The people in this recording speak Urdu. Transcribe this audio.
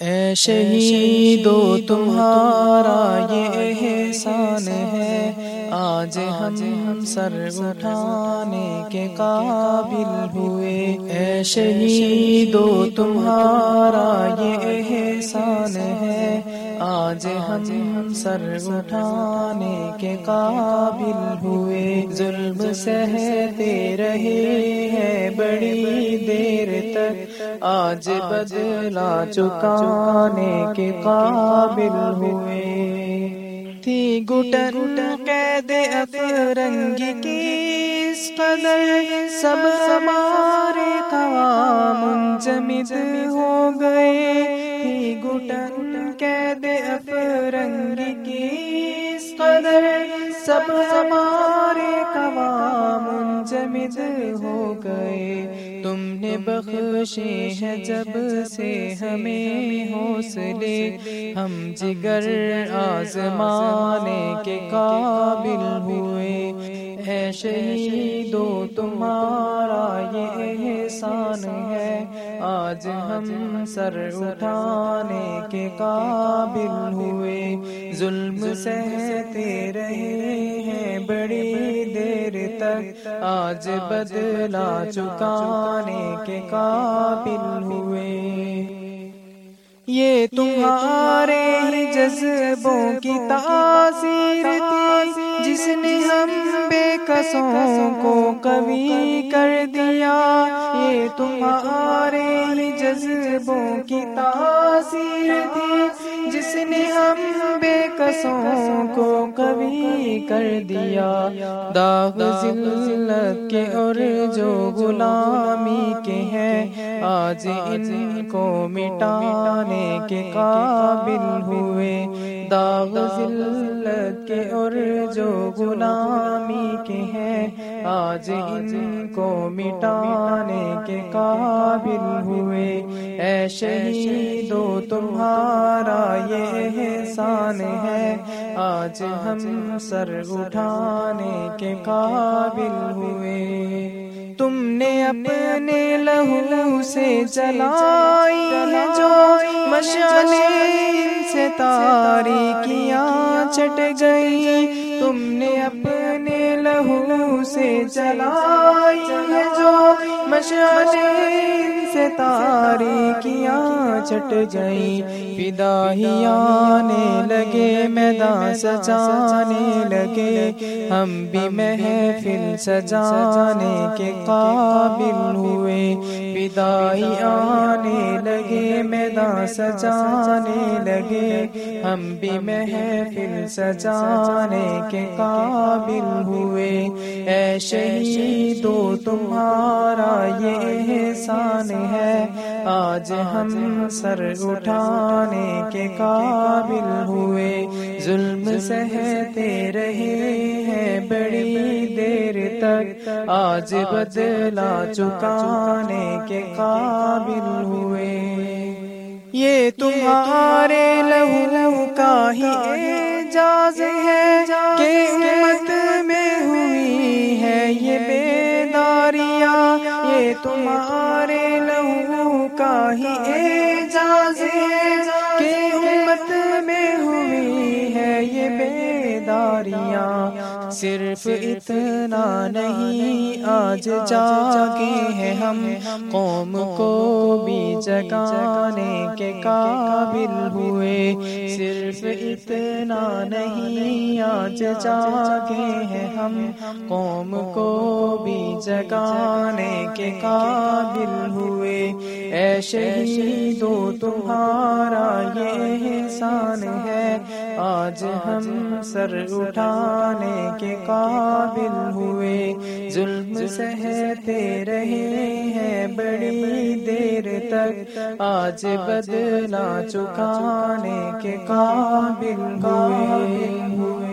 اے شہیدو تمہارا یہ احسان ہے۔ آج ہم سر اٹھانے کے قابل ہوئے۔ اے شہیدو تمہارا یہ احسان ہے۔ آج ہم سر اٹھانے کے قابل ہوئے۔ ظلم سہتے رہے ہیں بڑی دیر تک۔ آج بدلا چکانے کے قابل ہوئے۔ تھی گٹن قید افرنگی کی اس قدر سب ہمارے قوام منجمد ہو گئے۔ تھی گٹن قید افرنگی کی اس قدر سب ہمارے قوام منجمد ہو بخشے ہیں جب سے ہمیں حوصلے، ہم جگر آزمانے کے قابل ہوئے۔ ہے شہیدو، تمہارا یہ احسان ہے۔ آج ہم سر اٹھانے کے قابل ہوئے۔ ظلم سہتے رہے ہیں بڑی دیر تک۔ آج بدلا چکانے کے قابل ہوئے۔ یہ تمہارے ہی جذبوں کی تاثیر تھی۔ جس نے ہم بے قصوں کو کبھی کر دیا۔ یہ تمہارے ہی جذبوں کی تاثیر تھی۔ جس نے ہم بے قصوں کو کبھی کر دیا۔ داغ ذلت کے اور جو غلامی کے ہیں، آج ان کو مٹانے کے قابل ہوئے۔ داغ ذلت کے اور جو غلامی کے ہیں، آج ان کو مٹانے کے قابل ہوئے۔ اے شہیدو تمہارا یہ احسان ہے، آج ہم سر اٹھانے کے قابل ہوئے۔ تم نے اپنے لہو سے جلائی ہے تاریکیاں چٹ گئی تم نے اپنے لہو سے جلائی ہے جو مشعلے سے تاریکیاں چٹ گئی فداہی آنے لگے، میدان سجانے لگے۔ ہم بھی محفل سجانے کے قابل فدائی آنے لگے، میدان سجانے لگے۔ ہم بھی محفل سجانے کے قابل ہوئے۔ اے شہیدو، تمہارا یہ احسان ہے۔ آج ہم سر اٹھانے کے قابل ہوئے۔ ظلم سہتے رہے ہیں بڑی تک آج بدلا چکانے کے قابل ہوئے۔ یہ تمہارے لہو لہو کا ہی اعجاز ہے کہ امت میں ہوئی ہے یہ بیداریاں۔ یہ تمہارے لہو کا ہی اعجاز ہے کہ امت بیداریاں صرف اتنا نہیں، آج جاگے ہیں ہم۔ قوم کو بھی جگانے کے قابل ہوئے۔ صرف اتنا نہیں، آج جاگے ہیں ہم۔ قوم کو بھی جگانے کے قابل ہوئے۔ اے شہیدو تمہارا یہ احسان ہے۔ آج ہم سر اٹھانے کے قابل ہوئے۔ ظلم سہتے رہے ہیں بڑی دیر تک۔ آج بدلا چکانے کے قابل ہوئے۔